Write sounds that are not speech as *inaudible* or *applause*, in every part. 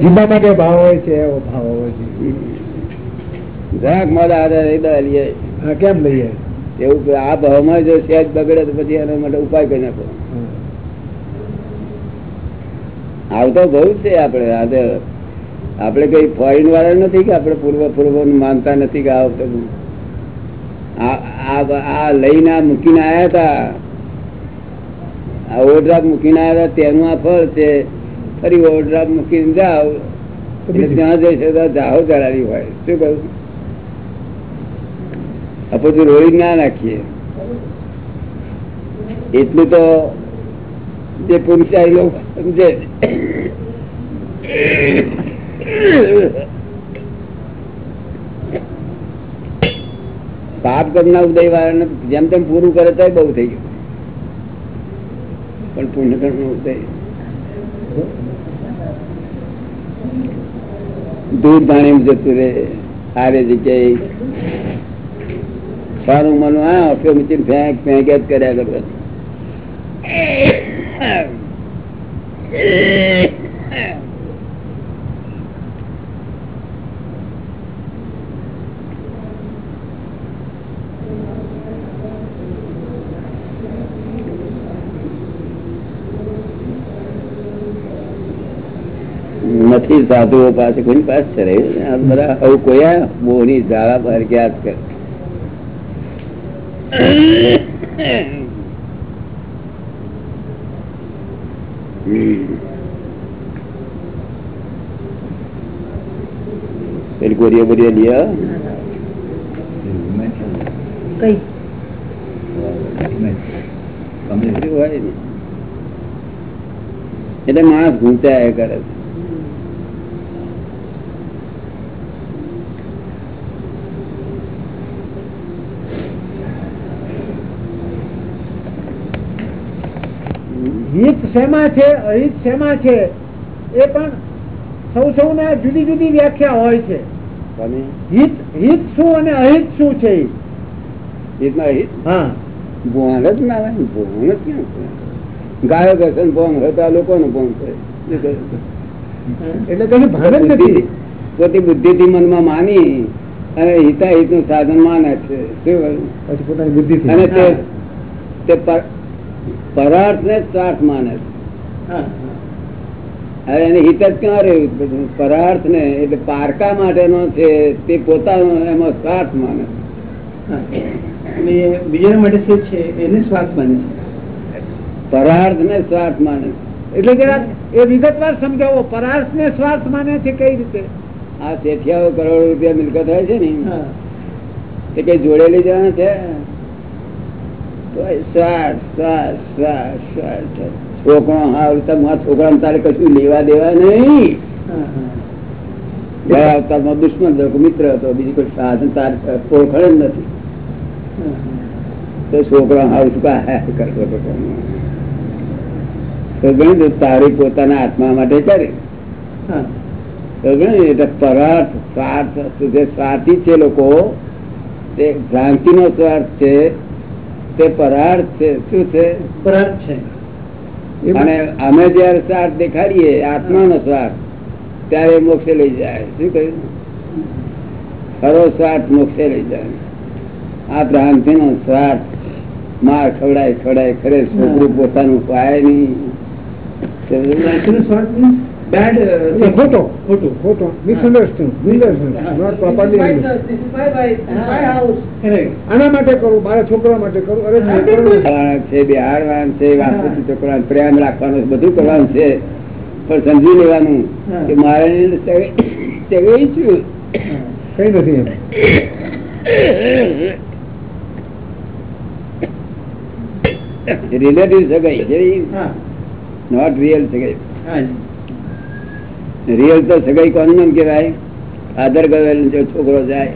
જીબા માટે ભાવ હોય છે એવો ભાવ હોય છે. જરાક મદ આધારે લઈએ હા, કેમ લઈએ એવું કે આ ભાવમાં જો સહેજ બગડે તો પછી એના માટે ઉપાય કરી નાખો. આવતો બહુ છે આપણે આજે આપણે કઈ ફોરેન વાળા નથી કે આપણે પૂર્વ પૂર્વ માનતા નથી કે આ વખતે આ- લઈને મૂકીને આવ્યા હતા. આ ઓવરડ્રાફ્ટ મૂકીને આવ્યા તેનું આ ફળ છે. ફરી ઓવરડ્રાફ્ટ મૂકીને જાઓ. ત્યાં જઈ તો જાઓ ચડાવી હોય. શું કહ્યું આ પછી રોઈ ના નાખીએ. એટલું તો જે પુરુષારી લોકો સમજે. પાપ કરના ઉદય વાળાને જેમ તેમ પૂરું કરે તો બહુ થઈ ગયું. પણ પુણ્ય કર્મ ઉદય દૂર ધાણી જતું રે સારી જગ્યાએ સારું મનું આ અફ્યો મૂકીને ફેંક ફેંક જ કર્યા કરતા નથી સાધુઓ પાસે કોઈ પાસે છે? રે આ બધા આવું કોઈ બોની ઝાડા પર ક્યાં જ કરે પેલી ગોરીઓ બોરીઓ લ્યો કઈ. એટલે માણસ ગુંચાયા કરે છે હિત શેમાં છે અહિત શેમાં છે એ પણ સૌ સૌને જુદી જુદી વ્યાખ્યા હોય છે. હિત હિત શું અને અહિત શું છે ઈ? હિત હા. ભોણ જ ના ભોણ જ ક્યાં ગાયો ઘસન ભોણ હોય તો આ થાય એટલે કશું ભાન જ નથી. પોતે બુદ્ધિ થી મનમાં માની અને હિતાહિતનું સાધન માને છે. શું પછી પોતાની બુદ્ધિ અને તે પરાર્થ ને સ્વાર્થ માને હવે એને હિત જ ક્યાં રહ્યું પરાર્થ ને એટલે પારકા માટેનો છે તે પોતાનો એમાં સ્વાર્થ માને. બીજાના માટે શું છે? એને સ્વાર્થ માને છે. પરાર્થ ને સ્વાર્થ માને. એટલે જરાક એ વિગતવાર સમજાવો પરાર્થ ને સ્વાર્થ માને છે કઈ રીતે? આ શેઠિયાઓ કરોડ રૂપિયા મિલકત હોય છે ને. તે કઈ જોડેલી જવાના છે તો એ સ્વાર્થ સ્વાર્થ સ્વાર્થ સ્વાર્થ છોકરો હા તમારા છોકરા તારે કશું લેવા દેવા નહીં. ગયા દુશ્મન હતો મિત્ર હતો બીજું કોઈ સાધન તાર ઓળખણ જ નથી. તો છોકરો શું કરતો તારી પોતાના આત્મા માટે કરે. એટલે પરાર્થ સ્વાર્થ જે સ્વાર્થી છે લોકો તે ભ્રાંતિ નો સ્વાર્થ છે તે પરાર્થ છે. શું છે? પરાર્થ છે. અને અમે જયારે સ્વાર્થ દેખાડીએ આત્માનો સ્વાર્થ ત્યારે મોક્ષે લઈ જાય. શું કહ્યું? ખરો સ્વાર્થ મોક્ષે લઈ જાય. આ ભ્રાંતિ નો સ્વાર્થ માર ખવડાય ખવડાય ખરે છોકરું પોતાનું પાય નહીં. ભ્રાંતિનો સ્વાર્થ means bad, uh, એટલે thing. ખોટો ખોટું. ખોટો મિસઅન્ડરસ્ટેન્ડ નોટ પ્રોપરલી Correct. આના માટે કરું? મારા છોકરા માટે કરું? અરે છોકરા છે બિહારવાનું છે વાસ્તુ છોકરા પ્રેમ રાખવાનું બધું કરવાનું છે. પણ સમજી લેવાનું કે મારે તેવી છું. કઈ નથી રિલેટિવ સગાઈ છે હા. નોટ રિયલ સગાઈ હા. રિયલ તો સગાઈ કોનું એમ કેવાય ફાધર ગયેલ જો છોકરો જાય.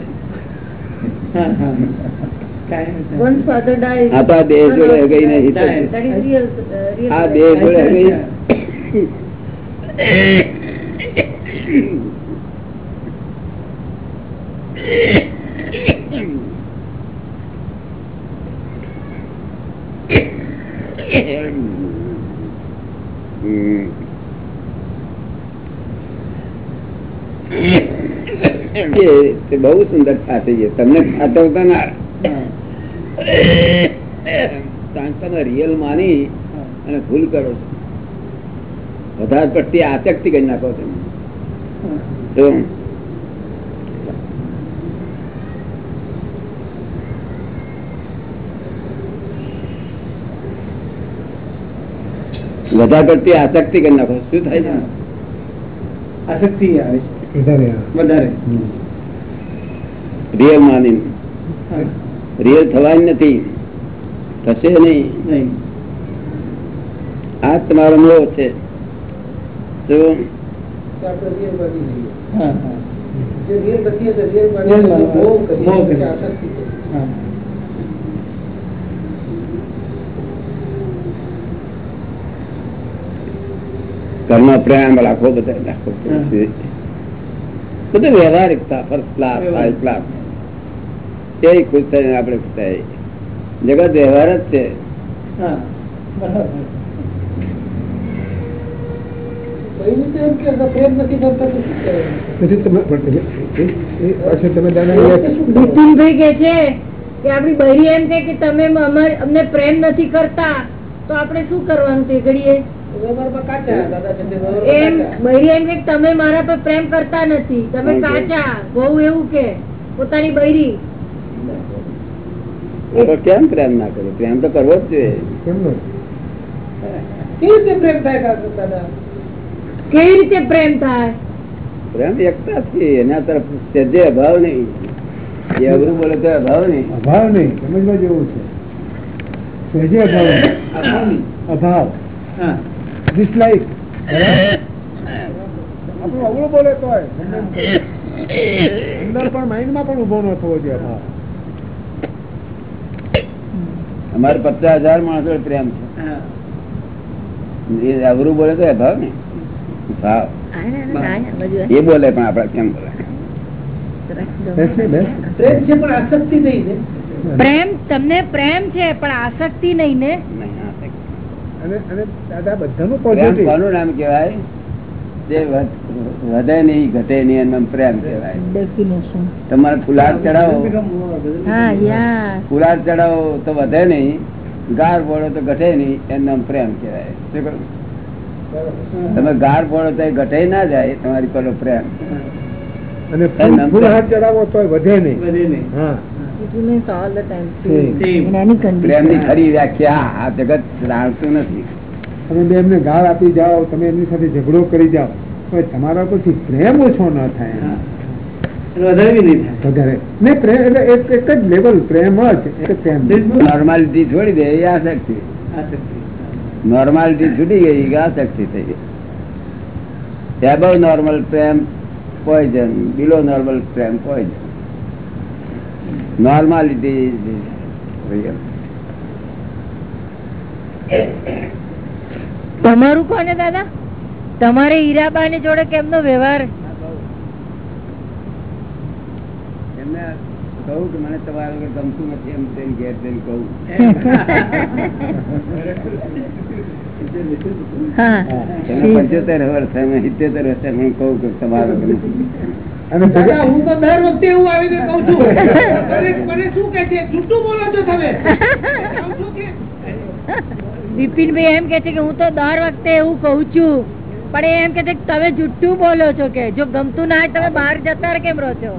આ તો આ જોડે હગાઈ નહીં. Uh, આ દેહ જોડે હગાઈ હમ. એ તે બહુ સુંદર સાચી છે તમને ખાતવતા ના કારણ તમે રિયલ માની અને ભૂલ કરો છો. વધારે પડતી આસક્તિ કરી નાખો છો. વધારે પડતી આસક્તિ કરી નાખો શું થાય છે? આસક્તિ આવે છે. વધારે આવે. વધારે. રિયલ માની. રિયલ થવાની નથી. થશે નહીં. આ તમારો મોહ છે. ઘરમાં પ્રેમ રાખો બધા રાખો. બધું વ્યવહારિકતા ફર્સ્ટ ક્લાસ ફાઈવ ક્લાસ એ ખુશ થાય આપણે ખુશ થાય જગત વ્યવહાર જ છે. પ્રેમ નથી કરતા તો આપડી બહેરી એમ કે તમે અમને પ્રેમ નથી કરતા તો આપણે શું કરવાનું તે ઘડીએ? તે એમ બૈરી એમ કે તમે મારા પર પ્રેમ કરતા નથી તમે. કાચા બહુ એવું કે પોતાની બૈરી આપણે કેમ પ્રેમ ના કરે? પ્રેમ તો કરવો જ જોઈએ. કેવી રીતે પ્રેમ થાય કેવી રીતે પ્રેમ થાય? પ્રેમ એકતા છે. એના તરફ સહેજે અભાવ નહીં. એ અઘરું બોલે તો અભાવ નહીં. અભાવ નહીં. સમજવા જેવું છે. સહેજે અભાવ નહીં. અભાવ હા. ડિસલાઈક આપણું અઘરું બોલે તો. અંદર પણ માઇન્ડમાં પણ ઊભો ન થવો જોઈએ અભાવ. અમારે પચાસ હજાર માણસો પ્રેમ છે. એ અઘરું બોલે તો ભાવ ને. ભાવ. એ બોલે પણ આપડે કેમ બોલે. પ્રેમ છે પણ આસક્તિ નહીં પ્રેમ તમને પ્રેમ છે પણ આસક્તિ નહીં ને. અને દાદા બધાનું નામ કહેવાય? જે વધે નહીં ઘટે નહીં એનું પ્રેમ કહેવાય. તમારે ફુલાર ચડાવો ફુલાર ચડાવો તો વધે નહીં ગાર પડો તો ઘટે નહીં એનું પ્રેમ કહેવાય. શું તમે ગાર પડો તો એ ઘટે ના જાય તમારી પર પ્રેમ. અને ચડાવો તો વધે નહીં. વધે નહીં. હા. Same. Same. In any condition. પ્રેમની ખરી વ્યાખ્યા આ જગત જાણતું નથી. તમે બે એમને ગાળ આપી જાઓ તમે એમની સાથે ઝઘડો કરી જાઓ પણ તમારા પછી પ્રેમ ઓછો ન થાય. વધારે નહીં થાય. વધારે. ને પ્રેમ એટલે એક એક જ લેવલ પ્રેમ જ પ્રેમ. નોર્માલિટી છોડી દે એ આસક્તિ. નોર્માલિટી છૂટી ગઈ આસક્તિ થઈ ગઈ. એબવ નોર્મલ પ્રેમ પોઈઝન બિલો નોર્મલ પ્રેમ પોઈઝન નોર્માલિટી તમારું કોને દાદા? તમારે હીરાબાની જોડે કેમનો વ્યવહાર? એમને કહું કે મને તમારા ગમતું નથી એમ તેમ ઘેર તેમ કહું. હા. એને પંચોતેર વર્ષ સિત્તેર વર્ષ એમ કહું કે તમારા અને હું તો દર વખતે એવું આવીને કહું છું. *laughs* મને- મને શું કે છે? જૂઠું બોલો છો તમે. *laughs* બિપિનભાઈ એમ કે છે કે હું તો દર વખતે એવું કહું છું પણ એ એમ કે છે કે તમે જુઠ્ઠું બોલો છો કે જો ગમતું ના હોય તમે બહાર જતા કેમ રહો છો?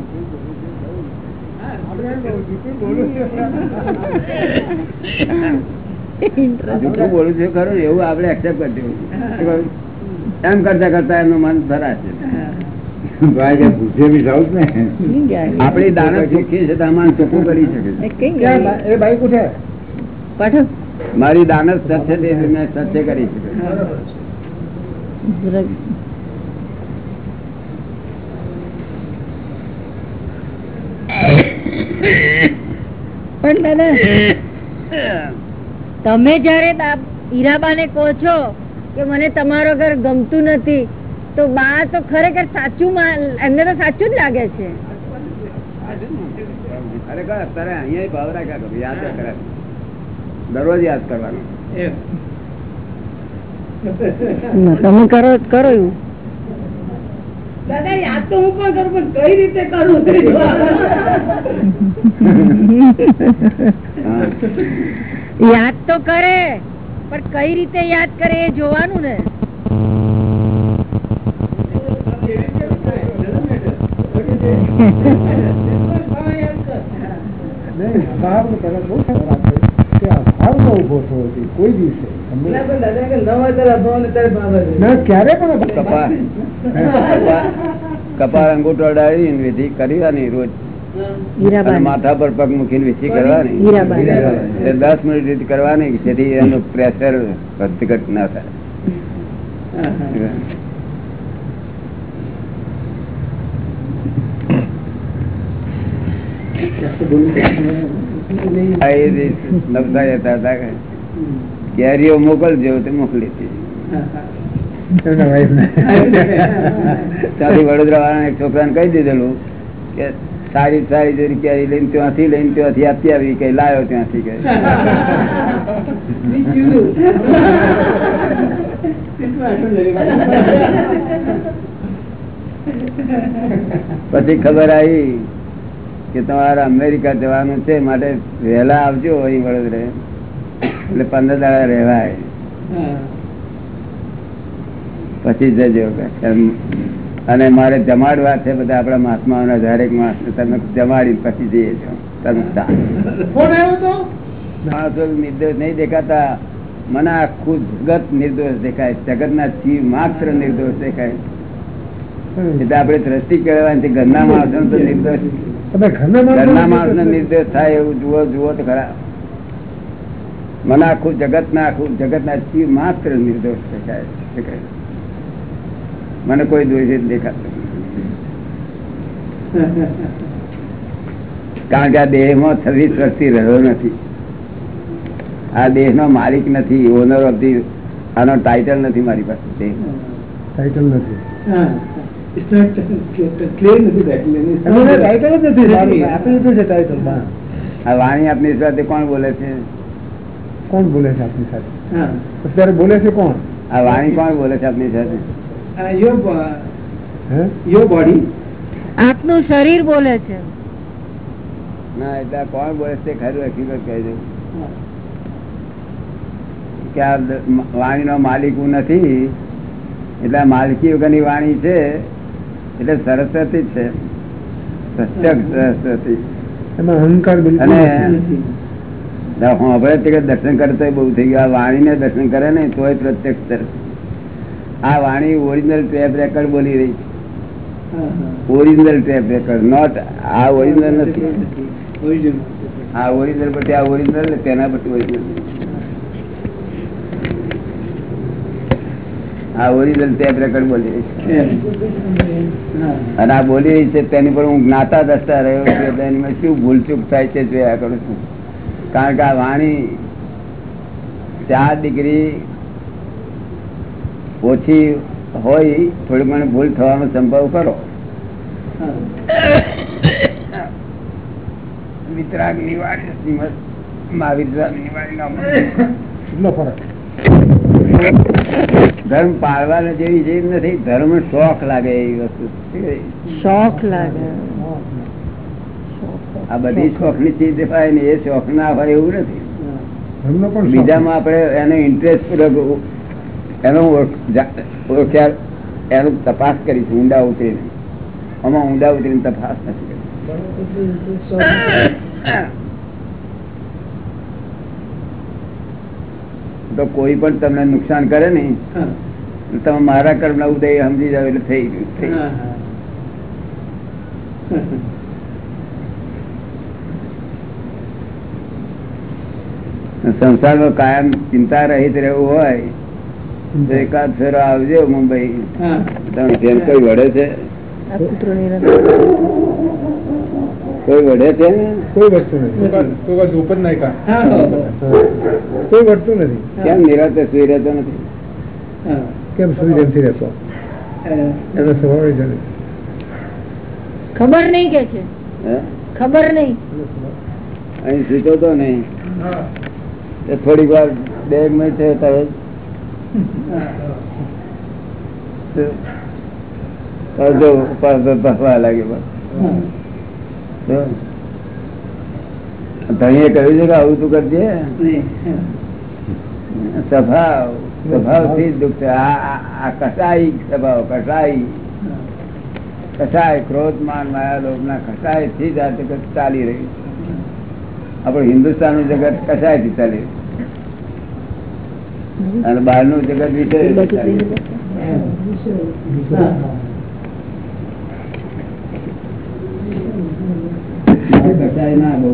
બોલું ખરું એવું આપણે એક્સેપ્ટ કરી? એમ કરતા કરતા એમનું મન ધરાશે આપણી દાનત ચોખ્ખી છે તો આમાં ચોખ્ખું કરી શકે એ ઉઠે મારી દાનસ સત્ય તે મેં સત્ય કરી છે. પણ દાદા તમે જયારે હીરાબાને કહો છો કે મને તમારો ઘર ગમતું નથી તો બા તો ખરેખર સાચું એમને તો સાચું જ લાગે છે. ખરેખર અત્યારે અહીંયા ભાવ રાખ્યા યાદ રાખ્યા દરરોજ યાદ કરવાનું. તમે કરો કરો એવું. દાદા યાદ તો હું પણ કરું પણ કઈ રીતે કરું? યાદ તો કરે પણ કઈ રીતે યાદ કરે એ જોવાનું ને. નહીં, અભાવનો બહુ કરી કે અભાવનો ઊભો થયો છે કોઈ દિવસે તમને- ના, ક્યારે પણ અભાવ- કપા કપા- કપાળ અંગૂઠો અડાડીને વિધિ કરવાની રોજ અને હીરાબાઈ માથા પર પગ મૂકીને વિધિ કરવાની. હીરાબાઈ. એ દસ મિનિટ વિધિ કરવાની જેથી એનું પ્રેશર વધઘટ ના થાય. હા, હા. જાસ્ત બોલું આ એ દિવસ નવસારી હતા હતા કેરીઓ મોકલજો તો મોકલી. ત્યાંથી વડોદરા વાળા એક છોકરાને કહી દીધેલું કે સારી સારી જેવી કેરી લઈને ત્યાંથી લઈને ત્યાંથી આપી આવી કઈ લાયો ત્યાંથી કઈ પછી ખબર આવી કે તમારે અમેરિકા જવાનું છે માટે વહેલા આવજો અહીં વડોદરા. એટલે પંદર દાડા રહેવાય. પછી જજો. અને મારે જમાડવા છે બધા આપણા મહાત્માઓના દરેક માસ તમે જમાડી પછી જઈએ છો. માણસો નિર્દોષ નહીં દેખાતા. મને આખું જગત નિર્દોષ દેખાય. જગતના જીવ માત્ર નિર્દોષ દેખાય. એટલે આપણે દ્રષ્ટિ કહેવાય ઘરના માણસો નિર્દોષ તમે ઘરના માણસો ઘરના નિર્દોષ થાય એવું જુઓ જુઓ તો ખરા. મને આખું જગત ના આખું જગત ના જીવ માત્ર નિર્દોષ દેખાય. મને કોઈ દોષિત દેખાતું કારણ કે આ દેહમાં છવ્વીસ વર્ષથી રહ્યો નથી. આ દેહ નો માલિક નથી ઓનર ઓફ ધી આનો ટાઇટલ નથી મારી પાસે દેહ. ટાઇટલ નથી. નથી ટાઇટલ જ નથી છે આ વાણી આપની સાથે કોણ બોલે છે? કોણ બોલે છે આપની સાથે? અત્યારે બોલે છે કોણ? આ વાણી કોણ બોલે છે આપની સાથે? આપનું શરીર બોલે છે. ના એટલે કોણ બોલે છે ખરું હકીકત કહી દઉં. કે આ વાણીનો માલિક હું નથી. એટલે માલિકી માલકી વગરની વાણી છે. એટલે સરસ્વતી છે. સરસ્વતી. એમાં અહંકાર અને- નથી. હવે આપણે તે કે દર્શન કરતા બહુ થઈ ગયું. આ વાણીને દર્શન કરે ને તોય પ્રત્યક્ષ આ વાણી ઓરિજિનલ ટેપ રેકર્ડ બોલી રહી છે. ઓરિજિનલ ટેપ રેકર્ડ નોટ આ ઓરિજિનલ નથી. આ ઓરિજિનલ પછી આ ઓરિજિનલ તેના પછી ઓરિજિનલ આ ઓરિજિનલ ટેપ રેકોર્ડ બોલી રહી છે. અને આ બોલી રહી છે તેની પર હું જ્ઞાતા દસતા રહ્યો છું એની શું ભૂલચૂક થાય છે જોયા કરું છું કારણ કે આ વાણી ચાર ડિગ્રી ઓછી હોય થોડી ઘણી ભૂલ થવાનો સંભવ કરો. વિતરાગ નિવારી સ્વામી નિવારી કેટલો ફરક ધર્મ પાળવા જેવી જેવી નથી ધર્મ શોખ લાગે એવી વસ્તુ. શોખ લાગે. આ બધી શોખની ચીજ દેખાય ને એ શોખ ના હોય એવું નથી. બીજામાં આપણે એનો ઇન્ટરેસ્ટ પૂર્વક એનો ઓળખ્યા એનો તપાસ કરીશું ઊંડા ઉતરીને. આમાં ઊંડા ઉતરીને તપાસ નથી કરી તો કોઈ પણ તમને નુકસાન કરે ને તમે મારા કર્મ ના ઉદય સમજી જાવ એટલે થઈ ગયું થઈ હા, સંસારમાં કાયમ ચિંતા રહિત રહેવું હોય તો એકાદ ફેરો આવજો મુંબઈ. હા. તમે જેમ કોઈ વડે છે. કોઈ વડે છે ને? કોઈ વસ્તુ નથી. હા, કોઈ વળતું નથી કેમ નિરાતે સુઈ રહેતો નથી હા. કેમ સુઈ નથી રહેતો હા. એનો સ્વભાવ જ નથી. ખબર નહીં કે છે હે? ખબર નહીં અહીં સુતો તો નહીં એ થોડીક વાર બે મિનિટ છે તો અડધો ઉપાસ થવા લાગે બસ. તો ધણીએ કહ્યું છે કે આવું તું કરજે? સ્વભાવ સ્વભાવથી દુઃખ છે. આ કસાઈ સ્વભાવ કસાઈ. કસાય ક્રોધ માન માયા લોભ ના કસાયથી જ આ જગત ચાલી રહ્યું આપણું હિન્દુસ્તાનનું જગત કસાયથી ચાલી રહ્યું અને બહારનું જગત વિશે ચાલી કસાય ના બહુ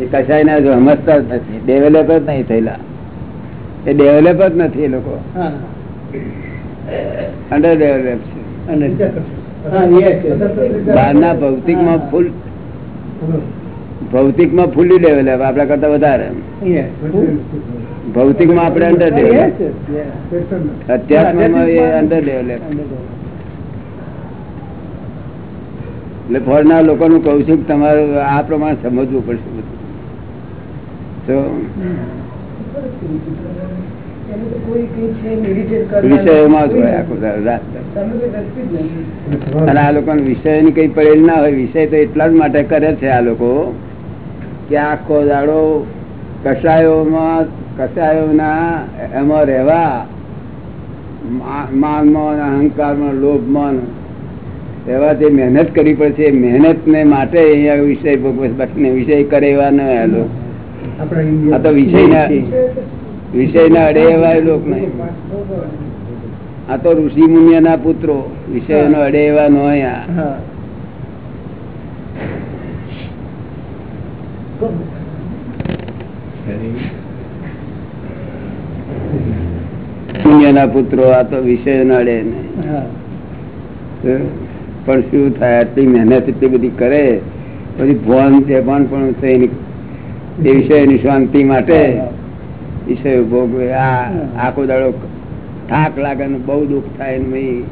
એ કસાય ના સમજતા જ નથી. ડેવલપ જ નહીં થયેલા. એ ડેવલપ જ નથી એ લોકો. અંડર ડેવલપ છે. બહારના ભૌતિકમાં ફૂલ ભૌતિકમાં ફૂલી ડેવલપ આપડા કરતા વધારે ભૌતિકમાં આપણે અંડર ડેવલપ અધ્યાત્મ એ અંડર ડેવલપ એટલે ફોરના લોકોનું કહું છું કે તમારે આ પ્રમાણે સમજવું પડશે બધું. તો વિષયોમાં જ હોય આખું કઈ પડેલ ના હોય, વિષય તો એટલા જ માટે કરે છે આ લોકો, કે આખો દાડો કસાયોમાં, કસાયોના એમાં રહેવા માનમાં અહંકારમાં, લોભમાં એવા જે મહેનત કરવી પડશે મહેનત ને માટે અહીંયા વિષય ભોગવે વિષય કરે એવા ન આ તો વિષય તો વિષય ના અડે એવા લોક નહીં. આ તો ઋષિ મુનિના પુત્રો વિષયનો અડે એવા નો અહીંયા મુનિના પુત્રો આ તો વિષય નડે અડે નહીં. પણ શું થાય? આટલી મહેનત એટલી બધી કરે પછી ભોન છે પણ પણ છે એની એ વિષયની શાંતિ માટે વિષય ભોગવે આ આખો દાડો થાક લાગે ને બહુ દુઃખ થાય ને ભાઈ.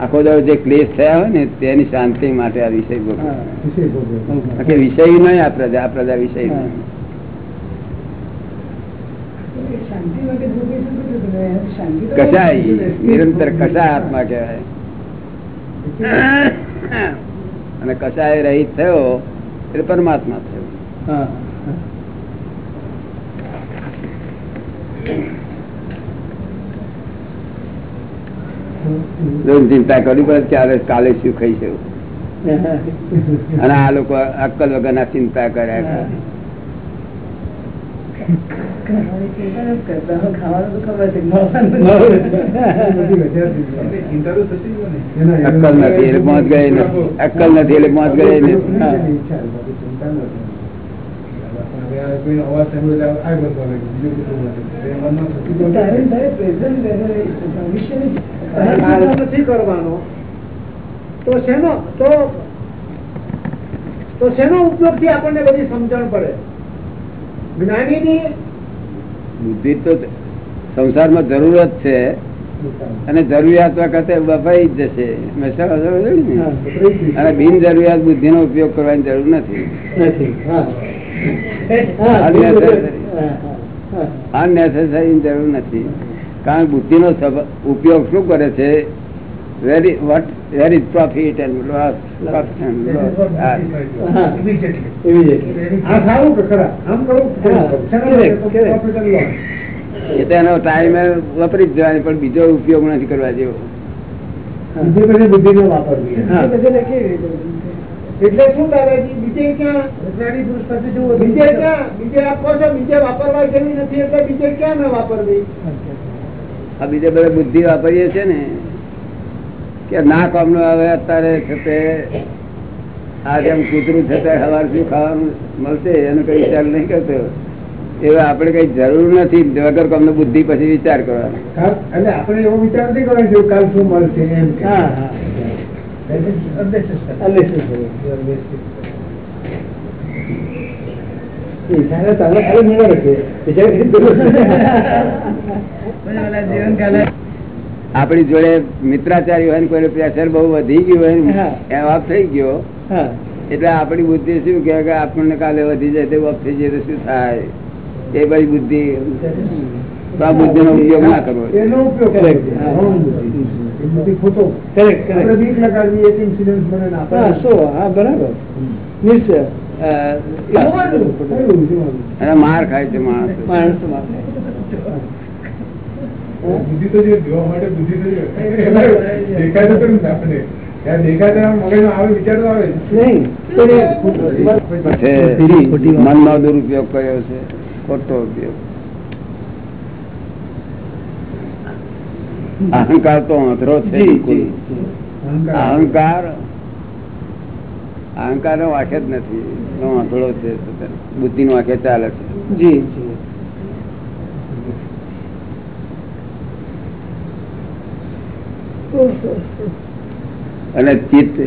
આખો દાડો જે ક્લેશ થયા હોય ને તેની શાંતિ માટે આ વિષય ભોગવે વિષય નહીં આ પ્રજા આ પ્રજા વિષય નહીં. કસાય નિરંતર કસાય આત્મા કહેવાય. અને કસાય રહિત થયો એટલે પરમાત્મા થયો. ચિંતા કરવી પડે ચાલે કાલે શું ખાઈ છે અને આ લોકો અક્કલ વગર ના ચિંતા કર્યા કરે. અક્કલ નથી એટલે પહોંચ ગઈ અક્કલ કરવાનો તો શેનો તો તો શેનો ઉપયોગથી આપણને બધી સમજણ પડે? જ્ઞાનીની બુદ્ધિ તો સંસારમાં જરૂરત છે. અને જરૂરિયાત વખતે બફાઈ જ જશે. અને બિન જરૂરિયાત બુદ્ધિ નો? ઉપયોગ કરવાની જરૂર નથી. અનનેસેસરી જરૂર નથી. કારણ બુદ્ધિ નો ઉપયોગ શું કરે છે? વેરી વટ વેરી પ્રોફિટ એન્ડ લોસ આ સારું કે ખરા આમ કરવું એ તો એનો ટાઈમ વપરી જ જવાની પણ બીજો ઉપયોગ નથી કરવા જેવો. એટલે શું દાદાજી બીજે ક્યાં? બીજે ક્યાં? બીજે આપો છો બીજે વાપરવા જેવી નથી એટલે બીજે ક્યાં ન વાપરવી? આ બીજે બધા બુદ્ધિ વાપરીએ છે ને. કે ના કામનું હવે અત્યારે છે તે આ જેમ કૂતરું છે તે સવાર શું ખાવાનું મળશે? એનો કઈ વિચાર નહીં કરતો. એવા આપણે કઈ જરૂર નથી. વગર કામનો બુદ્ધિ પછી વિચાર કરવાનો. એટલે આપણે એવો વિચાર નહીં કરવાનો કે કાલ શું મળશે એમ હા હા. *laughs* *laughs* *laughs* જીવન કે. આપણી જોડે મિત્રાચારી હોય ને કોઈ પ્રેશર બહુ વધી ગયું હોય ને એમ આપ થઈ ગયો. એટલે આપણી બુદ્ધિ શું કે કે આપણને કાલે વધી જાય તે વખત થઈ જાય તો શું થાય? એ બધી બુદ્ધિ. તો આ બુદ્ધિનો ઉપયોગ ના કરવો એનો ઉપયોગ Correct. કરે છે. હા. wrong બુદ્ધિ. એ બુદ્ધિ ખોટો. Correct, correct. આપણે બીક લગાડવી એક ઇન્સિડન્ટ બને ને શું હા બરાબર. Means, અ, જોવાનું, કયું જોવાનું. અને માર ખાય છે માણસ. માણસ બુદ્ધિ તો જોઈએ જોવા માટે બુદ્ધિ તો જોઈએ *laughs* દેખાય તો ખરું ને દુરુપયોગ કર્યો છે. ખોટો ઉપયોગ. અહંકાર તો અંધરો છે. અહંકાર. અહંકાર નો વાંખે જ નથી. એનો આંધળો છે બુદ્ધિ નો વાંખે ચાલે છે. જી. અને ચિત્ત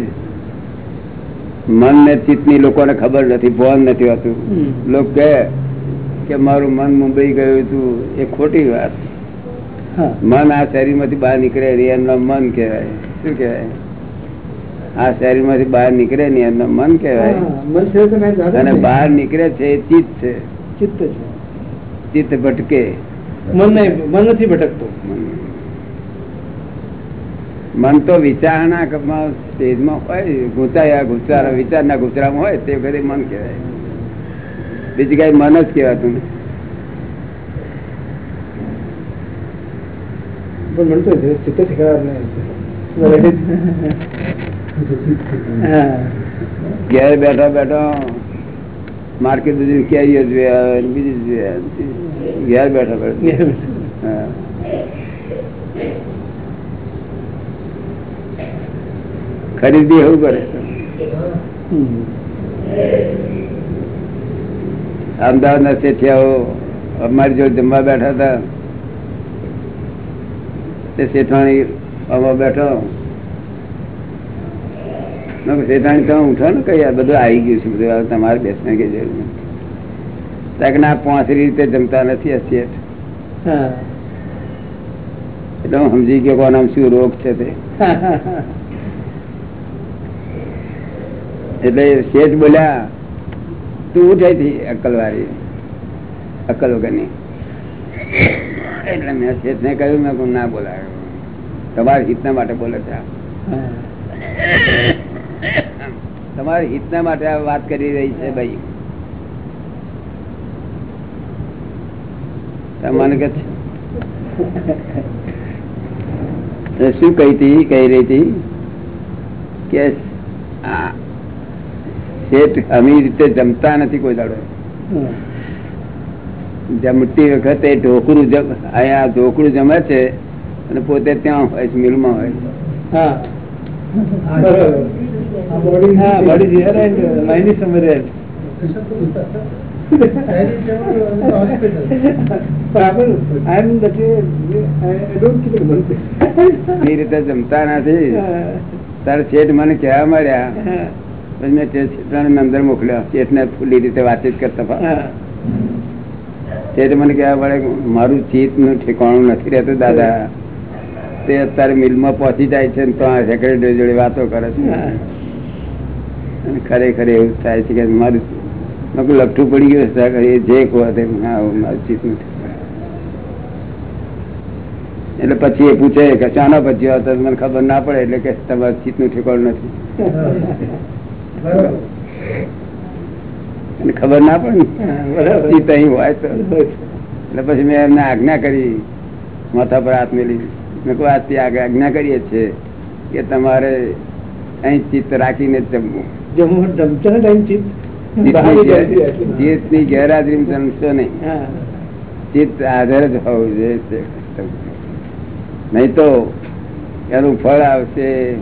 મન ને ચિત્તની લોકોને ખબર નથી ભાન નથી હોતું. લોકો કહે કે મારું મન મુંબઈ ગયું હતું એ ખોટી વાત. મન આ શરીરમાંથી બહાર નીકળે ને એમનું મન કહેવાય. શું કહેવાય? આ શરીરમાંથી બહાર નીકળે ને એમનું મન કહેવાય. મન અને બહાર નીકળે છે એ ચિત્ત છે. ચિત્ત છે. ચિત્ત ભટકે. મન નહીં મન નથી ભટકતું. મન તો વિચારના સ્ટેજમાં હોય ગુચાયા ગુચારા વિચારના ગુચરામાં હોય તે વખતે મન કહેવાય. બીજી કઈ મન જ કહેવાતું ઘેર બેઠા બેઠા માર્કેટ બધું કેરીઓ જોયા બીજું જોયા. ઘેર બેઠા બેઠા હા. ખરીદી એવું કરે અમદાવાદ ના શેઠિયાઓ અમારી જોડે જમવા બેઠા હતા. તે શેઠાણી અમા બેઠો. શેઠાણી તમે ઉઠો ને કઈ આ બધું આવી ગયું છે બધું તમારે બેસને કે જરૂર નથી. ત્યાં કે ના પોસરી રીતે જમતા નથી આ શેઠ. એટલે હું સમજી ગયો કોના શું રોગ છે તે. *laughs* એટલે શેઠ બોલ્યા, તું ઉઠાઈ હતી અક્કલવાળી અક્કલ વગરની. એટલે મેં શેઠ ને કહ્યું, મેં ના બોલાયો. તમારા હિતના માટે બોલે છે. તમારા હિતના માટે વાત કરી રહી છે ભાઈ. મને કે શું કહી હતી? કહી રહી હતી? કે શેઠ અમી રીતે જમતા નથી કોઈ દાડો. જમતી વખતે ઢોકળું અહીંયા ઢોકળું જમે છે અને પોતે ત્યાં હોય છે મિલમાં હોય. એ રીતે જમતા નથી. તારે શેઠ મને કહેવા મળ્યા. પછી મેં અંદર મોકલ્યા. ફૂલી રીતે વાતચીત કરતા ફા- મને કહેવા પડે મારું નું ઠેકાણું નથી રહેતું દાદા. તે અત્યારે મિલમાં પહોંચી જાય છે તો આ સેક્રેટરી જોડે વાતો કરે છે. ખરેખર એવું થાય છે કે મારું મેં કહ્યું, પડી ગયું છે એ જે કહો તે મારું નું એટલે પછી એ પૂછે કે શાનો પછી મને ખબર ના પડે એટલે કે તમારું નું ઠેકાણું નથી. *laughs* ખબર ના પડે? ને હા, બરાબર. ચિત્ત અહીં હોય તો. એટલે પછી મેં એમને આજ્ઞા કરી માથા પર હાથ મેલી મેં કહું આજથી આજ્ઞા કરીએ છીએ કે તમારે અહીં ચિત્ત રાખીને જ જમવું. જમવા ને ચિત્ત? જમશો નહીં. હા. ચિત્ત હાજર જ હોવું જોઈએ. નહીં તો એનું ફળ આવશે.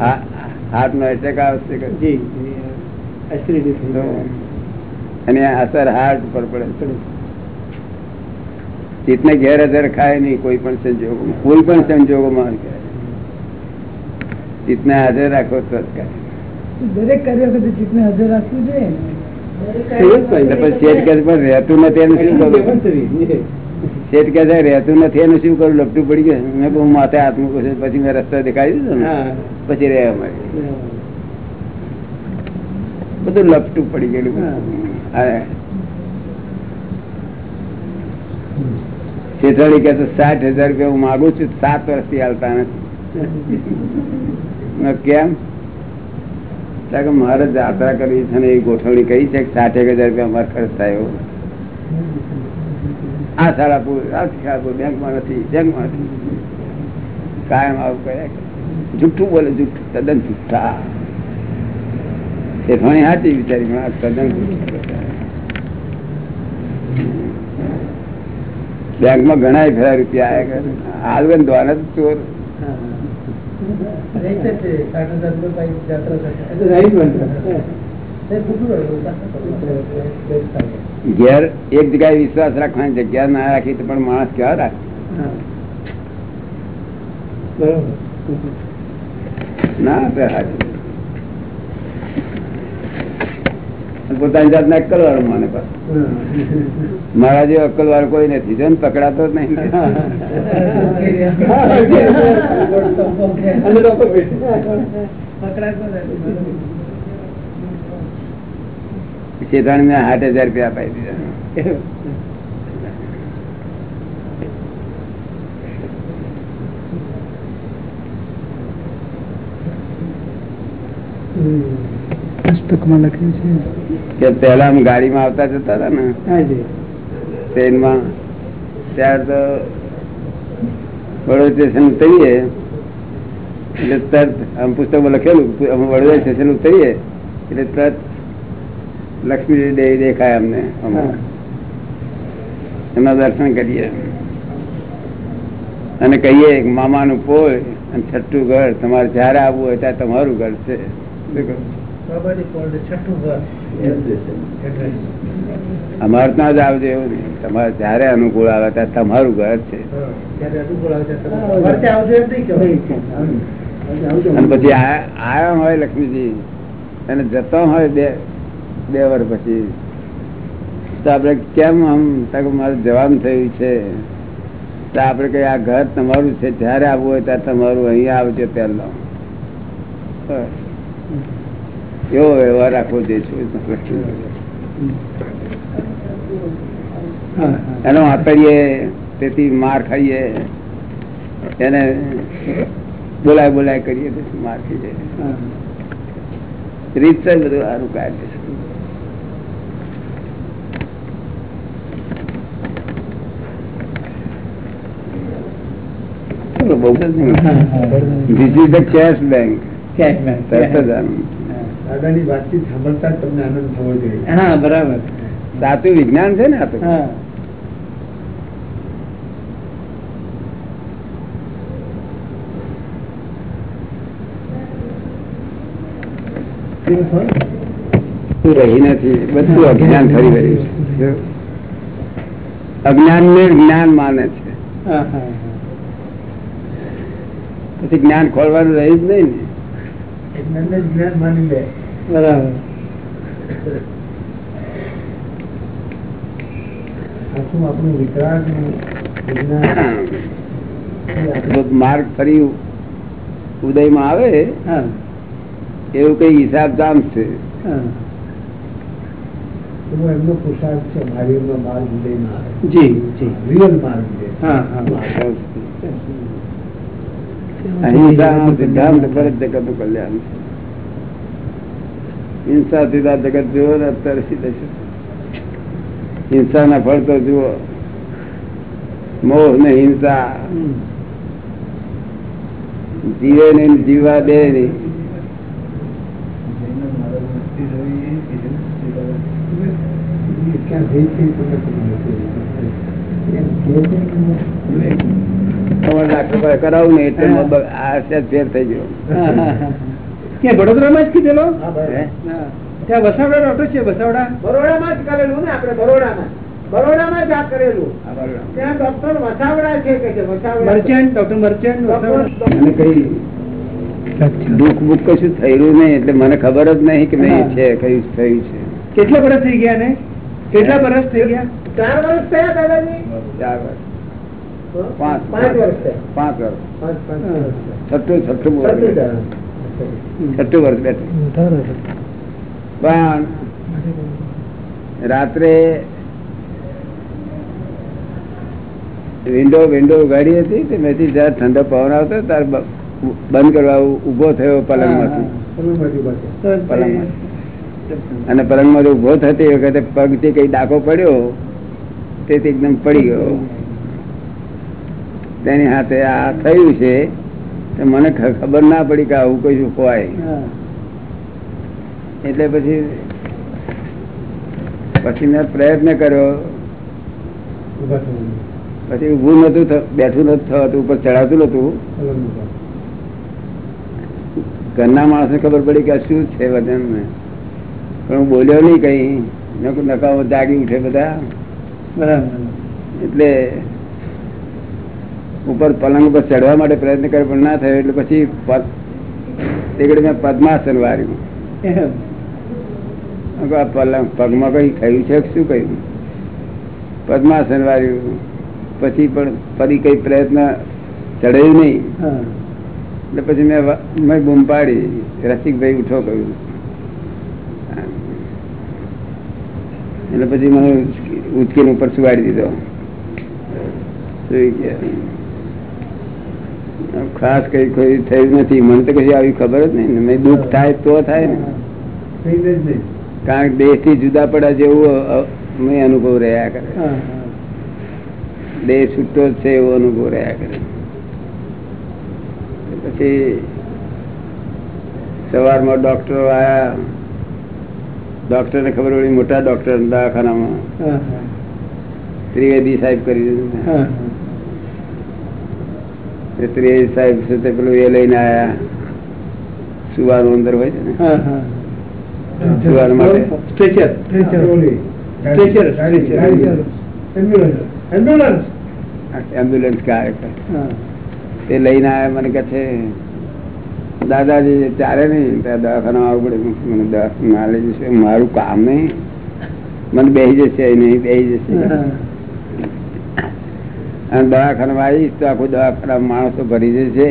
હાર્ટ નો એટેક આવશે. અને અસર હાર્ટ પર પડે ચિત્તને ગેરહાજર ખાય નહીં કોઈ પણ સંજોગોમાં. કોઈ પણ સંજોગોમાં ચિત્તને હાજર રાખો ખાય. દરેક કાર્ય વખતે ચિત્તને હાજર રાખવું જોઈએ રહેતું નથી શેઠ કે છે રહેતું નથી એનું શું કરું? લપટું પડી ગયું. મેં બહુ માથે હાથ મૂકું છું પછી મેં રસ્તો દેખાડી દીધો ને. પછી રહ્યા માંડી બધું લપટું પડી ગયેલું. શેઠાણી કે સાઠ હજાર રૂપિયા હું માગું છું સાત વર્ષથી હાલતા નથી. કેમ? કે મારે જાત્રા કરવી છે ને એ ગોઠવણી કરી છે? કે સાઠ એક હજાર રૂપિયા અમારે ખર્ચ થાય એવો. આ સારાપુર આ સારાપુર બેંકમાં નથી બેંકમાં નથી. કાયમ આવું કરે. જુઠ્ઠું બોલે જુઠ્ઠું તદ્દન જુઠ્ઠા. શેઠવાણી સાચી વિચારી પણ તદ્દન બેંકમાં ઘણા ખરા રૂપિયા આવ્યા કરે હાલ ગન દ્વારા ચોર. ઘેર એક જગ્યાએ વિશ્વાસ રાખવાની જગ્યા ના રાખી તો પણ માણસ કેવા રાખે? પોતાની જાતને અક્કલ વાળું માને પાછું. મારા જેવો અક્કલ વાળો કોઈ નથી. જો પકડાતો જ નહીં. શેતાણી મેં આઠ હજાર રૂપિયા અપાઈ દીધા. પુસ્તકમાં લખ્યું છે. કે પેલા અમે ગાડીમાં આવતા જતા હતા ને ટ્રેનમાં ત્યાર તો વડોદરા સ્ટેશન ઉતરીએ એટલે તરત આમ પુસ્તકમાં લખેલું અમે વડોદરા સ્ટેશન ઉતરીએ એટલે તરત લક્ષ્મી દેવી દેખાય અમને એમના દર્શન કરીએ. અને કહીએ કે મામાનું પોળ અને છઠ્ઠું ઘર તમારે જયારે આવવું હોય ત્યારે તમારું ઘર છે. અમારે ત્યાં જ આવજો એવું નહીં. તમારે જયારે અનુકૂળ આવે ત્યારે તમારું ઘર છે. અને પછી આ- આયા હોય લક્ષ્મીજી. અને જતો હોય બે બે વાર પછી. તો આપડે કેમ આમ મારે જવાનું થયું છે? તો આપડે કઈ આ ઘર તમારું છે? જયારે આવવું હોય ત્યારે તમારું અહીંયા આવજો પહેલો. એવો વ્યવહાર રાખવો જોઈએ એનો વાપરીએ તેથી માર ખાઈએ. એને બોલાય બોલાય કરીએ માર ખાઈ જાય રીત છે બધું સારું કાઢે છે. ચલો, બહુ જ નહીં. This is the તરત જ દાદાની વાતચીત સાંભળતા તમને આનંદ થવો જોઈએ. હા બરાબર. સાચું વિજ્ઞાન છે ને આ તો? રહી નથી? બધું અજ્ઞાન ફરી રહ્યું છે. અજ્ઞાન ને જ્ઞાન માને છે. હા હા. પછી જ્ઞાન ખોલવાનું રહ્યું જ નહીં ને. જ્ઞાન માની લે. બરાબર. માર્ગ ફરી ઉદયમાં આવે હા. એવું કઈ હિસાબ જામ છે. એમનો પુરુષાર્થ છે મારી માર્ગ ઉદયમાં આવે. જી. જી રિયલ માર્ગ છે હા હા. અહિંસા સિદ્ધાંત પર જ જગતનું કલ્યાણ. હિંસા હિંસાથી જગત જુઓ ને હિંસા ના ફળ તો જુઓ. મોહ ને હિંસા. જીવે ને જીવવા દે નહીં. ક્યાં છે તમારે લાખ રૂપિયા કરાવું ને એટલે હા. આ સેજ ફેર થઈ ગયો. ક્યાં વડોદરામાં જ કીધેલો. ત્યાં વસાવડા ડોક્ટર છે વસાવડા? બરોડામાં જ કરેલું ને આપણે બરોડામાં. બરોડામાં જ આ કરેલું. ત્યાં ડોક્ટર વસાવડા છે કે છે Vasavada? Merchant doctor Merchant Vasavada. કઈ દુઃખ બુખ કશું થયેલું નહીં એટલે મને ખબર જ નહીં કે મેં છે કયું થયું છે. કેટલા વર્ષ થઈ ગયા ને? કેટલા વર્ષ થઈ ગયા? ચાર વર્ષ થયા દાદાજી. ચાર વર્ષ પાંચ પાંચ વર્ષ થયા. પાંચ વર્ષ. પાંચ પાંચ વર્ષ થયા. છઠ્ઠું છઠ્ઠું છઠ્ઠું વર્ષ. બેઠું. પણ રાત્રે વિન્ડો વિન્ડો ઉગાડી હતી તે મેથી જયારે ઠંડો પવન આવતો ત્યારે બંધ કરવા ઊભો થયો. પલંગમાંથી પલંગ અને પલંગમાંથી ઊભો થતી વખતે પગથી કઈ ડાકો પડ્યો તેથી એકદમ પડી ગયો. તેની હાથે આ થયું છે મને ખબર ના પડી કે આવું કશું હોય એટલે પછી પછી મેં પ્રયત્ન કર્યો. પછી ઊભું નતું બેઠું નતું થતું ઉપર ચડાતું નતું ઘરના માણસને ખબર પડી કે શું છે વજન પણ હું બોલ્યો નહીં કઈ. નકામો જાગી ઉઠે બધા. બરાબર. એટલે ઉપર પલંગ ઉપર ચડવા માટે પ્રયત્ન કર્યો પણ ના થયો. એટલે પછી તે મેં પદ્માસન વાર્યું. આ પલંગ પગમાં કઈ થયું છે કે શું કહ્યું પદ્માસન વાર્યું. પછી પણ ફરી કઈ પ્રયત્ન ચડાયું નહીં. એટલે પછી મેં મેં બૂમ પાડી. રસિકભાઈ ઉઠો કહ્યું. એટલે પછી મને ઉચકી- ઉચકીને ઉપર સુવાડી દીધો. સુઈ ગયા. ખાસ કઈ કોઈ થયું નથી. મને તો કશી આવી ખબર જ નહીં. ને દુઃખ થાય તો થાય ને. કારણ કે દેહથી જુદા પડ્યા જેવું મેં અનુભવ રહ્યા કરે. દેહ છૂટો જ છે એવો અનુભવ રહ્યા કરે. પછી સવારમાં ડોક્ટરો આયા. ડોક્ટરને ખબર પડી મોટા ડોક્ટર દવાખાનામાં. ત્રિવેદી સાહેબ કરી દીધું. એ સાહેબ છે તે પેલું એ લઈને આયા. સુવાનું અંદર હોય છે ને. હા, હા. માટે. સ્ટ્રેચર. સ્ટ્રેચર. એમ્બ્યુલન્સ. એમ્બ્યુલન્સ. કાર્યક્રમ તે લઈને આવ્યા મને કહે છે દાદાજી ત્યારે નહીં. ત્યાં દવાખાના આવવું પડે. મને દવાખાના લઈ જશે. મારું કામ નહીં. મને બેસી જશે નહીં બેસી જશે. અને દવાખાનામાં આવીશ તો આખું દવાખાના માણસો ભરી જશે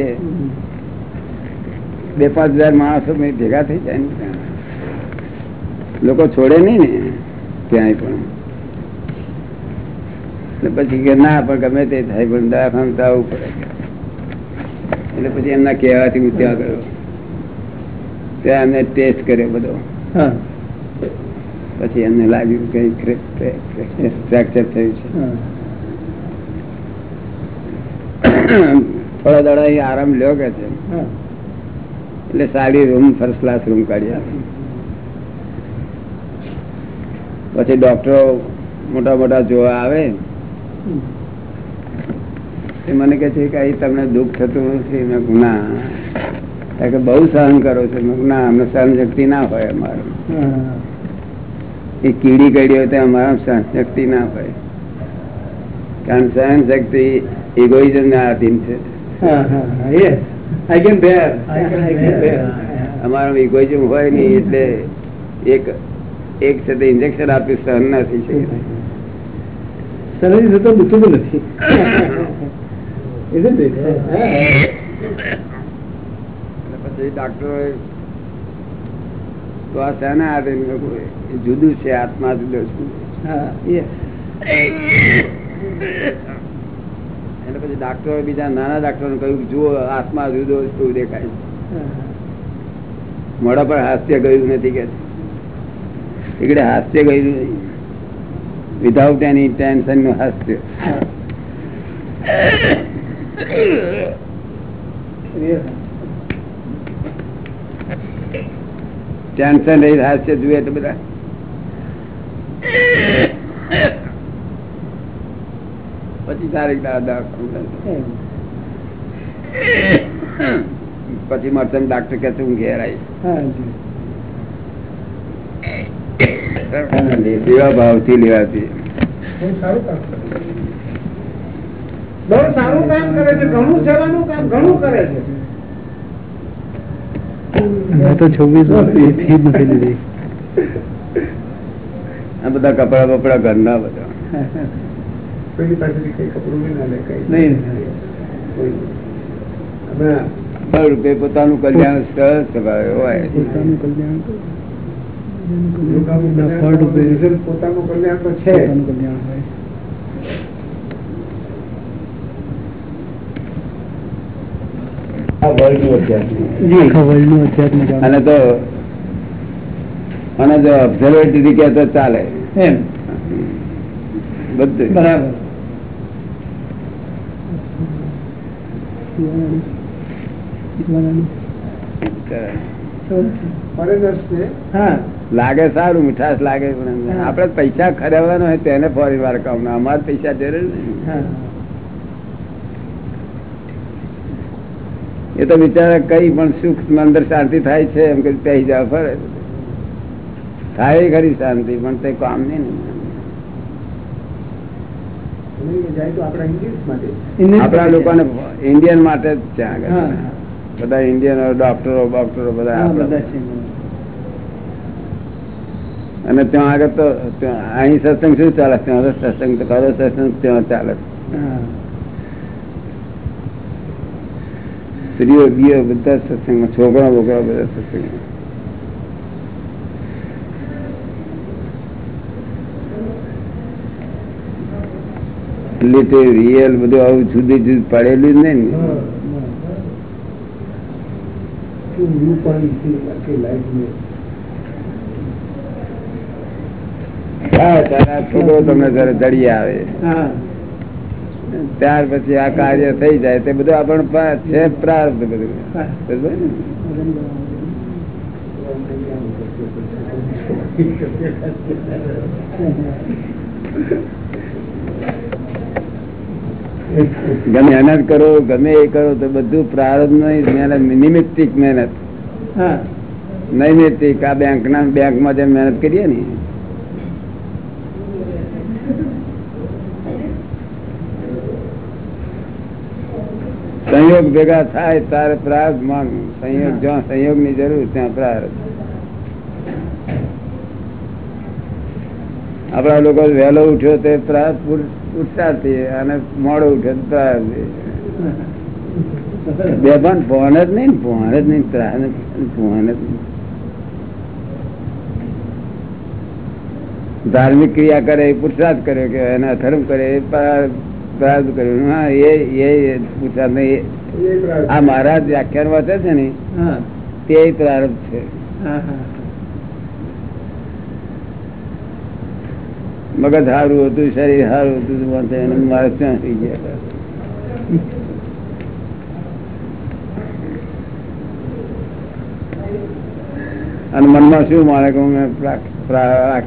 બે પાંચ હજાર માણસો ભેગા થઈ જાય ને લોકો છોડે નહીં ને ક્યાંય પણ. પછી કે ના પણ ગમે તે થાય પણ દવાખાનું તો આવવું પડે. એટલે પછી એમના કહેવાથી હું ત્યાં ગયો. ત્યાં એમને ટેસ્ટ કર્યો બધો. પછી એમને લાગ્યું કે ફ્રેક્ચર થયું છે. થોડા દાડા અહીં આરામ લ્યો કે છે. એટલે સારી રૂમ ફર્સ્ટ ક્લાસ રૂમ કાઢી પછી ડોક્ટરો મોટા મોટા જોવા આવે. એ મને કહે છે કે અહીં તમને દુઃખ થતું નથી. મેં ગુના કે બહુ સહન કરો છો. મેં ના અમને સહન શક્તિ ના હોય અમારે એ કીડી કડી હોય તો અમારા સહન શક્તિ ના હોય. કારણ સહન શક્તિ ઇગોઇઝમ ના આધીન છે. અમારો ઇગોઇઝમ હોય નહીં એટલે એક એક સાથે ઇન્જેક્શન આપ્યું સહન ના થઈ શકે. સરળ થતો દુખતું નથી. એટલે પછી ડોક્ટરો તો આ શાના આધીન જુદું છે આત્મા જુદો છે. એટલે પછી ડાક્ટરો બીજા નાના ડાક્ટરો કહ્યું જુઓ, આત્મા જુદો શું દેખાય મોડા પર હાસ્ય ગયું નથી કે. એકડે હાસ્ય ગયું વિધાઉટ એની ટેન્શનનું હાસ્ય. ટેન્શન રહી, હાસ્ય જુએ તો બધા. પછી તારીખ દાદા પછી મરચમ ડાક્ટર કે હું ઘેર આવીશ. સેવા ભાવથી લેવાતી. બહુ સારું કામ કરે. બહુ સારું કામ કરે છે ઘણું સેવાનું કામ ઘણું કરે છે. તો છવ્વીસ વર્ષથી *laughs* ફી નથી લીધી. આ બધા કપડા બપડા ઘરના બધા. *laughs* કોઈની પાસેથી કઈ કપડું બી ના લે કઈ નહીં હમણાં સો રૂપિયા પોતાનું કલ્યાણ સહજ સ્વભાવે હોય. પોતાનું કલ્યાણ તો લોકોનું કલ્યાણ result પોતાનું કલ્યાણ તો છે. આ વર્લ્ડનું અને તો અને જો ઓબ્ઝર્વેટરી કે તો ચાલે. એમ. બધું. બરાબર. લાગે સારું મીઠાશ લાગે આપડે પૈસા ખરાવવાનો હોય તેને ફરી વાર કામ અમારે પૈસા જરૂર એ તો બિચારા કઈ પણ સુખ અંદર શાંતિ થાય છે એમ કે ત્યાં જાવ ફરે. થાય ખરી શાંતિ પણ તે કામ નહીં ને. આપણા લોકોને ઇન્ડિયન માટે જ છે આગળ. બધા ઇન્ડિયન ડોક્ટરો ડોક્ટરો બધા અને ત્યાં આગળ તો અહીં સત્સંગ શું ચાલે? ત્યાં તો સત્સંગ તો કરો સત્સંગ ત્યાં ચાલે. સ્ત્રીઓ બીઓ બધા સત્સંગમાં છોકરા બોકરા બધા સત્સંગમાં. રિલેટિવ રિયલ બધું આવું જુદી જુદી પડેલું જ નહીં ને. છોકરો તમને જયારે જડી આવે. હા. ત્યાર પછી આ કાર્ય થઈ જાય તે બધું આપણને છે પ્રાર્થ બધું. બરોબર ને? ગમે મહેનત કરો ગમે એ કરો તો બધું પ્રારંભ નહીં નિમિત્તિક મહેનત. નૈમિત્તિક આ બેંક ના બેંકમાં જેમ મહેનત કરીએ ને. સંયોગ ભેગા થાય તારે પ્રાર્થ માંગ. સંયોગ જ્યાં સંયોગની જરૂર ત્યાં પ્રાર્થ આપડા લોકો વહેલો ઉઠ્યો તે પ્રાર્થ પુરુષાર્થી અને મોડું ઉઠ્યો બે પણ ફોન જ નહીં ફોન જ નહીં ત્રાણ જ. ધાર્મિક ક્રિયા કરે એ પુરુષાર્થ કર્યો કે એને અધર્મ કરે એ પ્રાર્થ કર્યું હા એ એ પુરુષાર્થ નહીં. આ મહારાજ વ્યાખ્યાન વાંચે છે ને તે પ્રારંભ છે. હા હા. મગજ સારું હતું, શરીર સારું હતું મારે ત્યાં થઈ ગયા અને મનમાં શું માને કે હું પ્રા-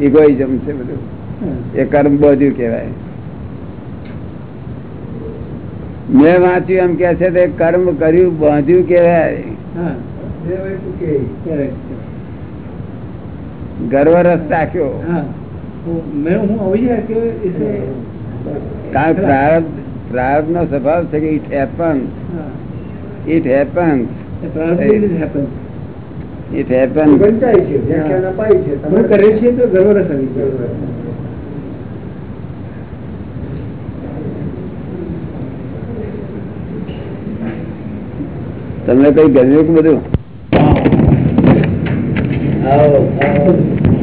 ઇગોઇઝમ છે બધું. એ કર્મ બધું કહેવાય. મેં વાંચ્યું એમ કે છે તે કર્મ કર્યું બાંધ્યું કહેવાય હા બે વસ્તુ કે correct. ગર્વ રસ રાખ્યો. કારણ પ્રારબ્ધ પ્રારબ્ધ નો સ્વભાવ છે કે it happen. It happen. It happen. કરે છે તો ગર્વ આવી તમને કઈ ગમ્યું કે બધું?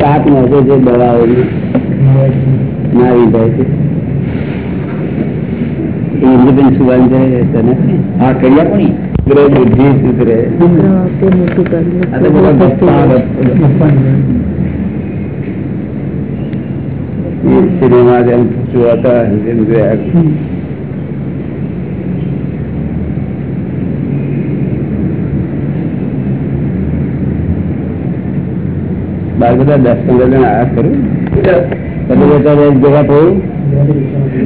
સાત મળશે જે દવાઓ મારી જાય છે. બધા ભક્ત સિનેમા જેમ જોતા એમ જોયા બાર બધા દસ પંદર જણ આયા કર્યું એક ભેગા થયું.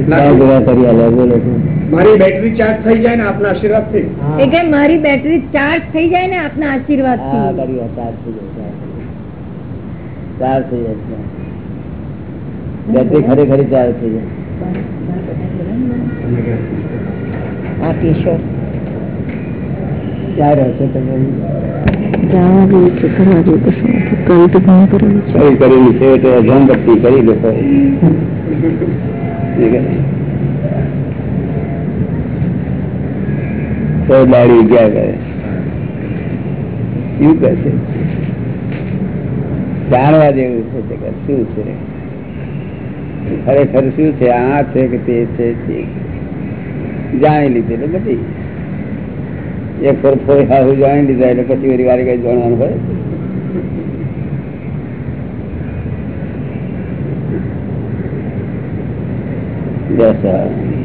ક્યાં ભેગા કરી આલ્યા બોલો મારી બેટરી ચાર્જ થઈ જાય ને આપના આશીર્વાદથી એ મારી બેટરી ચાર્જ થઈ જાય ને આપના આશીર્વાદ હા થી કરી થઈ જાય. ચાર થઈ જાય બેટરી ખરેખરી ચાર થઈ જાય. આ કિશોર જાણવા જેવું છે શું છે ખરેખર શું છે આ છે કે તે છે જાણી લીધેલું બધી એક પર ફોર સારું જાણી લીધા એટલે પછી વરી વારે કઈ જાણવાનું હોય Yes, sir.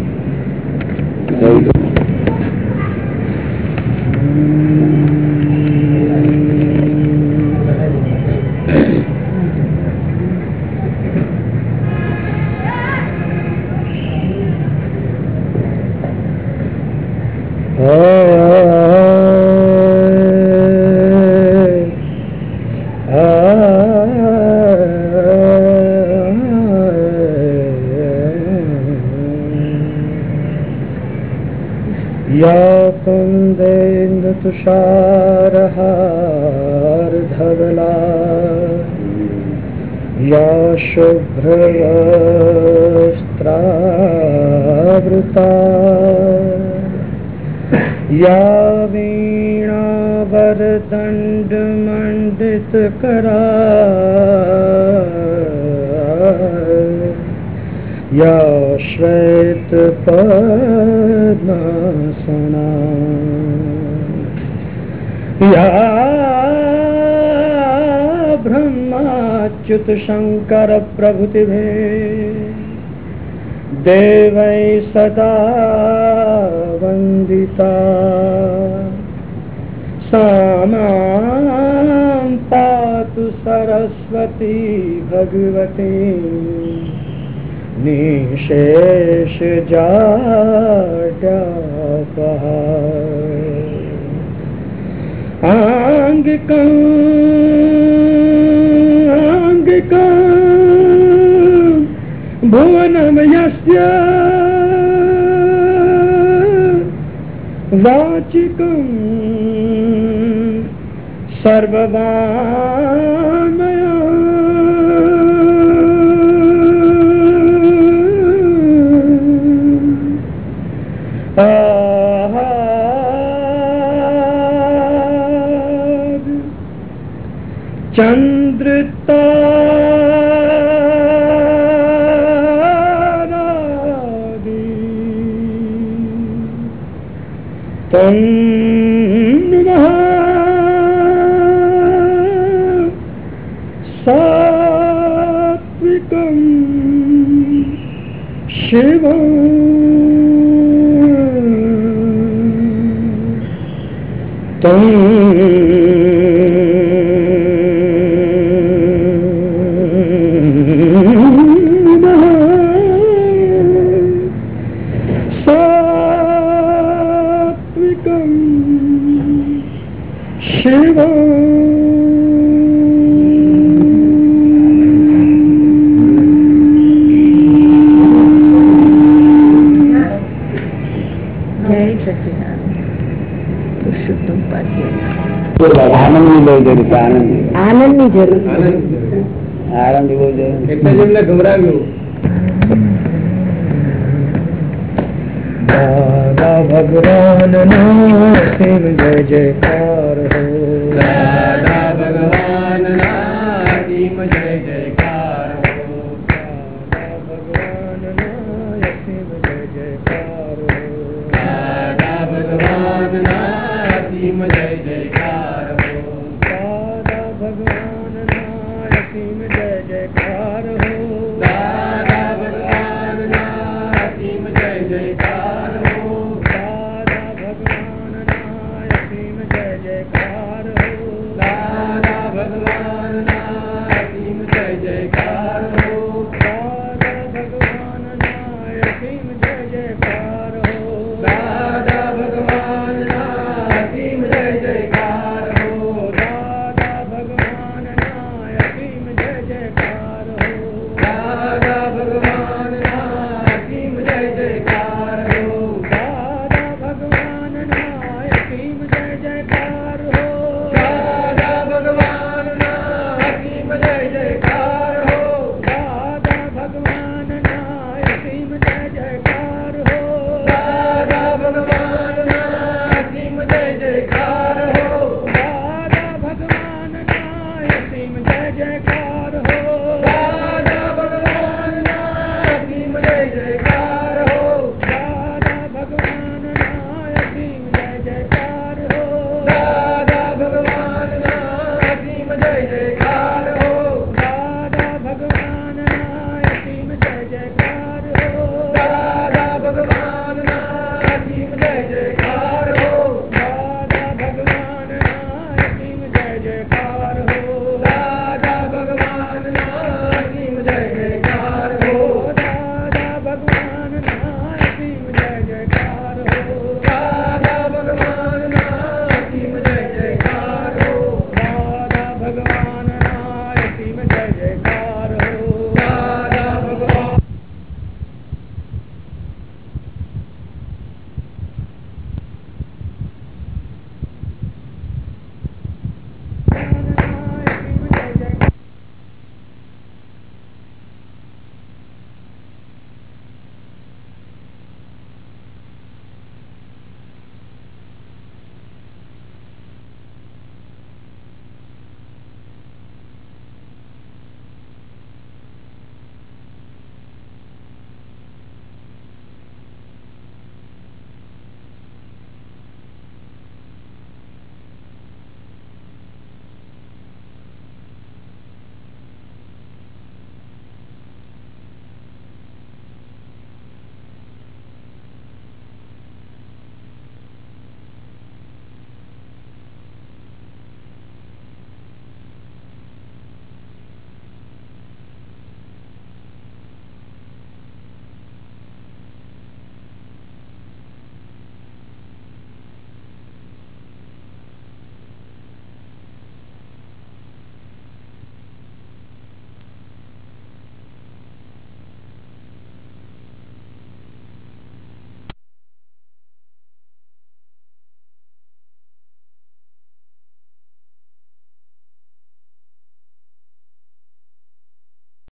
पद्मासना या ब्रह्माच्युत शंकर प्रभुतिभे देवै सदा वन्दिता सामां पातु सरस्वती भगवती નિશેષ જાડા આંગ કાંગ કાં ભુવનમ યસ્ય શિવ तं